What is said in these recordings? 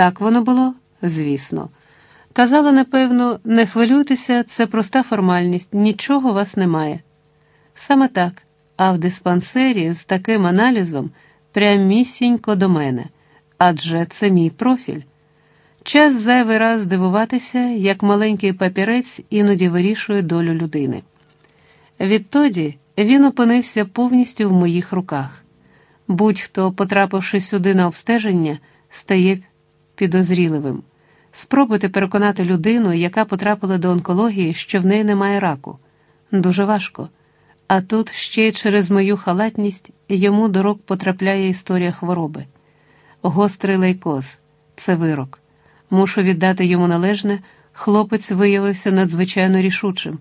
Так воно було, звісно. Казала, напевно, не хвилюйтеся, це проста формальність, нічого вас немає. Саме так, а в диспансері з таким аналізом прямісінько до мене, адже це мій профіль. Час зайвий раз здивуватися, як маленький папірець іноді вирішує долю людини. Відтоді він опинився повністю в моїх руках. Будь-хто, потрапивши сюди на обстеження, стає підозріливим. Спробуйте переконати людину, яка потрапила до онкології, що в неї немає раку. Дуже важко. А тут ще й через мою халатність йому до рук потрапляє історія хвороби. Гострий лейкоз це вирок. Мушу віддати йому належне, хлопець виявився надзвичайно рішучим.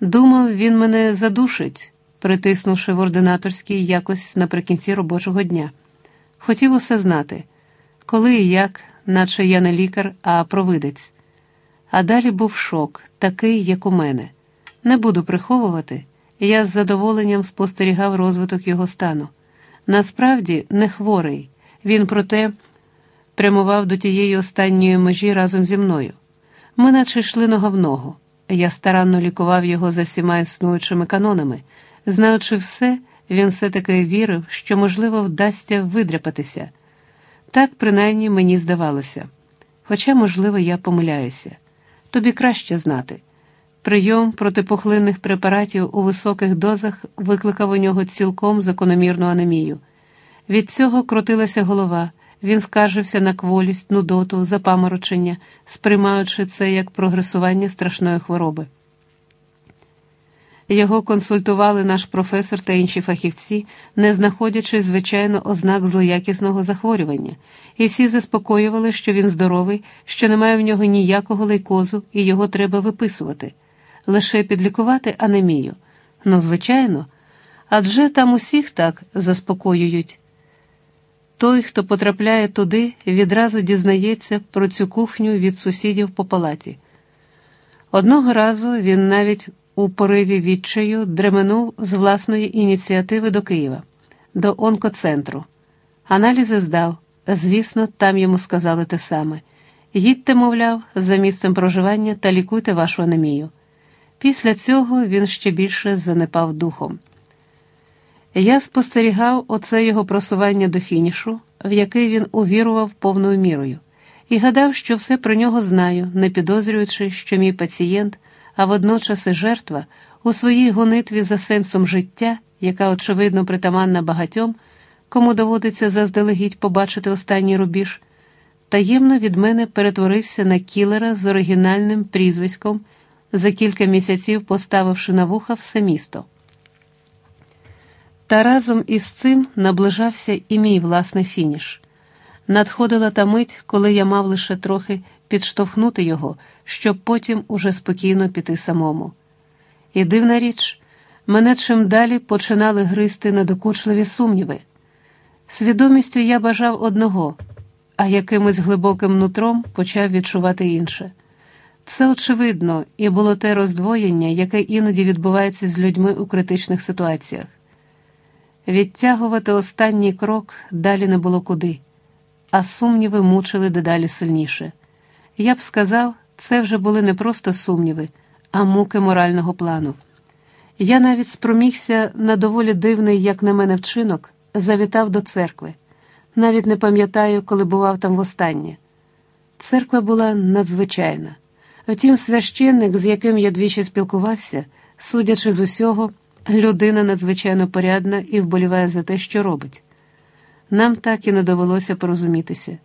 Думав, він мене задушить, притиснувши в ординаторській якось наприкінці робочого дня. Хотів усе знати, коли і як, наче я не лікар, а провидець. А далі був шок, такий, як у мене. Не буду приховувати, я з задоволенням спостерігав розвиток його стану. Насправді не хворий, він проте прямував до тієї останньої межі разом зі мною. Ми наче йшли нога в ногу. Я старанно лікував його за всіма існуючими канонами. Знаючи все, він все-таки вірив, що, можливо, вдасться видряпатися. Так, принаймні, мені здавалося. Хоча, можливо, я помиляюся. Тобі краще знати. Прийом протипухлинних препаратів у високих дозах викликав у нього цілком закономірну анемію. Від цього крутилася голова, він скаржився на кволість, нудоту, запаморочення, сприймаючи це як прогресування страшної хвороби. Його консультували наш професор та інші фахівці, не знаходячи, звичайно, ознак злоякісного захворювання, і всі заспокоювали, що він здоровий, що немає в нього ніякого лейкозу і його треба виписувати, лише підлікувати анемію. Ну, звичайно, адже там усіх так заспокоюють. Той, хто потрапляє туди, відразу дізнається про цю кухню від сусідів по палаті. Одного разу він навіть у пориві відчаю дременув з власної ініціативи до Києва, до онкоцентру. Аналізи здав, звісно, там йому сказали те саме. Їдьте, мовляв, за місцем проживання та лікуйте вашу анемію. Після цього він ще більше занепав духом. Я спостерігав оце його просування до фінішу, в який він увірував повною мірою, і гадав, що все про нього знаю, не підозрюючи, що мій пацієнт, а водночас і жертва у своїй гонитві за сенсом життя, яка, очевидно, притаманна багатьом, кому доводиться заздалегідь побачити останній рубіж, таємно від мене перетворився на кілера з оригінальним прізвиськом, за кілька місяців поставивши на вуха все місто. Та разом із цим наближався і мій власний фініш. Надходила та мить, коли я мав лише трохи підштовхнути його, щоб потім уже спокійно піти самому. І дивна річ, мене чим далі починали гризти надокучливі сумніви. Свідомістю я бажав одного, а якимось глибоким нутром почав відчувати інше. Це очевидно і було те роздвоєння, яке іноді відбувається з людьми у критичних ситуаціях. Відтягувати останній крок далі не було куди, а сумніви мучили дедалі сильніше. Я б сказав, це вже були не просто сумніви, а муки морального плану. Я навіть спромігся на доволі дивний, як на мене, вчинок, завітав до церкви. Навіть не пам'ятаю, коли бував там востаннє. Церква була надзвичайна. Втім, священник, з яким я двічі спілкувався, судячи з усього, людина надзвичайно порядна і вболіває за те, що робить. Нам так і не довелося порозумітися.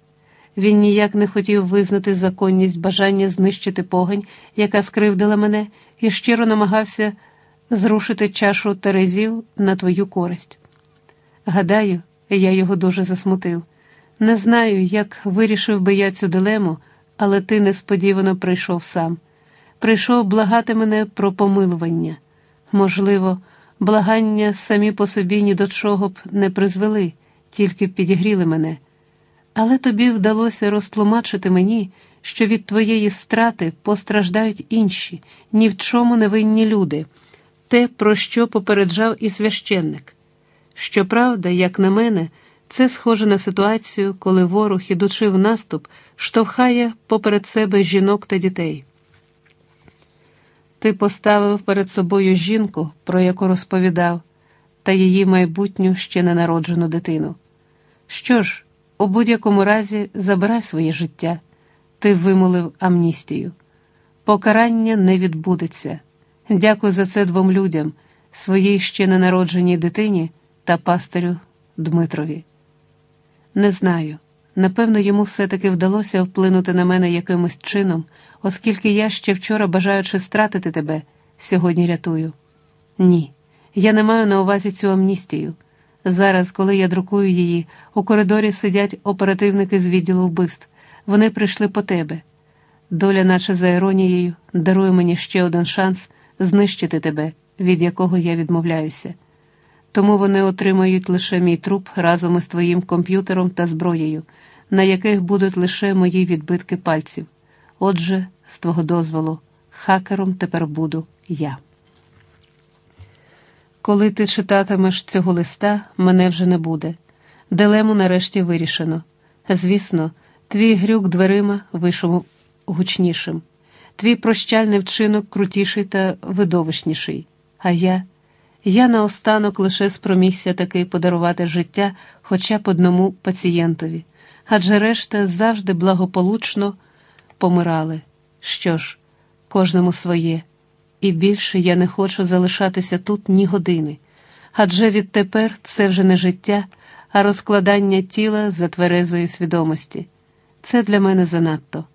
Він ніяк не хотів визнати законність бажання знищити погань, яка скривдила мене, і щиро намагався зрушити чашу Терезів на твою користь. Гадаю, я його дуже засмутив. Не знаю, як вирішив би я цю дилему, але ти несподівано прийшов сам. Прийшов благати мене про помилування. Можливо, благання самі по собі ні до чого б не призвели, тільки підігріли мене. Але тобі вдалося розтлумачити мені, що від твоєї страти постраждають інші, ні в чому не винні люди, те, про що попереджав і священник. Щоправда, як на мене, Це схоже на ситуацію, коли ворог, ідучи в наступ, штовхає поперед себе жінок та дітей. Ти поставив перед собою жінку, про яку розповідав, та її майбутню ще ненароджену дитину. Що ж, у будь-якому разі забирай своє життя, ти вимолив амністію. Покарання не відбудеться. Дякую за це двом людям, своїй ще ненародженій дитині та пастирю Дмитрові. Не знаю. Напевно, йому все-таки вдалося вплинути на мене якимось чином, оскільки я ще вчора, бажаючи стратити тебе, сьогодні рятую. Ні, я не маю на увазі цю амністію. Зараз, коли я друкую її, у коридорі сидять оперативники з відділу вбивств. Вони прийшли по тебе. Доля, наче за іронією, дарує мені ще один шанс знищити тебе, від якого я відмовляюся. Тому вони отримають лише мій труп разом із твоїм комп'ютером та зброєю, на яких будуть лише мої відбитки пальців. Отже, з твого дозволу, хакером тепер буду я. Коли ти читатимеш цього листа, мене вже не буде. Дилему нарешті вирішено. Звісно, твій грюк дверима вийшов гучнішим, твій прощальний вчинок крутіший та видовищніший. А я, я наостанок лише спромігся таки подарувати життя хоча б одному пацієнтові, адже решта завжди благополучно помирали. Що ж, кожному своє і більше я не хочу залишатися тут ні години, адже відтепер це вже не життя, а розкладання тіла за тверезої свідомості. Це для мене занадто.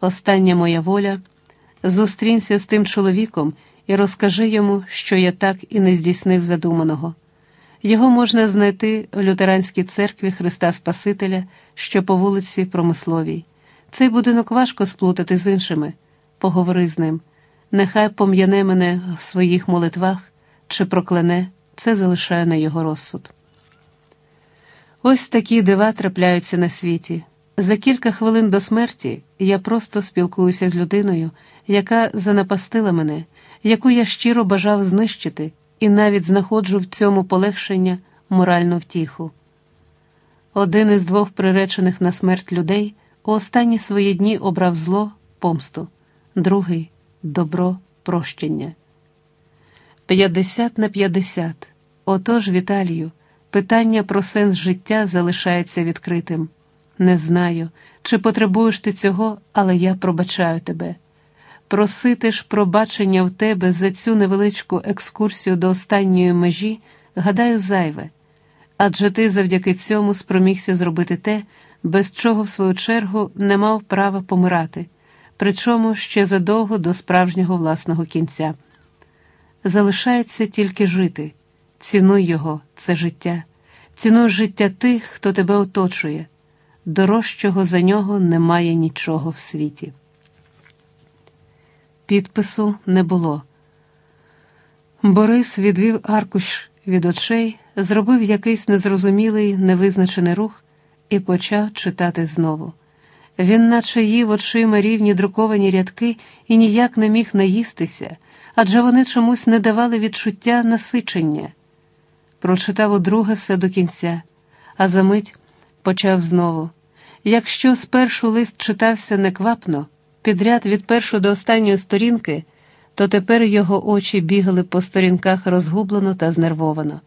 Остання моя воля зустрінься з тим чоловіком і розкажи йому, що я так і не здійснив задуманого. Його можна знайти в лютеранській церкві Христа Спасителя, що по вулиці Промисловій. Цей будинок важко сплутати з іншими. Поговори з ним нехай пом'яне мене в своїх молитвах чи прокляне, це залишає на його розсуд. Ось такі дива трапляються на світі. За кілька хвилин до смерті я просто спілкуюся з людиною, яка занапастила мене, яку я щиро бажав знищити, і навіть знаходжу в цьому полегшення моральну втіху. Один із двох приречених на смерть людей у останні свої дні обрав зло, помсту, другий добро, прощення. 50 на 50. Отож, Віталію, питання про сенс життя залишається відкритим. Не знаю, чи потребуєш ти цього, але я пробачаю тебе. Просити ж пробачення в тебе за цю невеличку екскурсію до останньої межі, гадаю, зайве. Адже ти завдяки цьому спромігся зробити те, без чого, в свою чергу, не мав права помирати причому ще задовго до справжнього власного кінця. Залишається тільки жити, цінуй його, це життя, цінуй життя тих, хто тебе оточує, дорожчого за нього немає нічого в світі. Підпису не було. Борис відвів аркуш від очей, зробив якийсь незрозумілий невизначений рух і почав читати знову. Він наче їв очима рівні друковані рядки і ніяк не міг наїстися, адже вони чомусь не давали відчуття насичення. Прочитав удруге все до кінця, а за мить почав знову. Якщо спершу лист читався неквапно, підряд від першої до останньої сторінки, то тепер його очі бігали по сторінках розгублено та знервовано.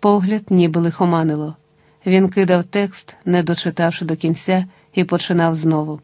Погляд ніби лихоманило. Він кидав текст, не дочитавши до кінця і починав знову.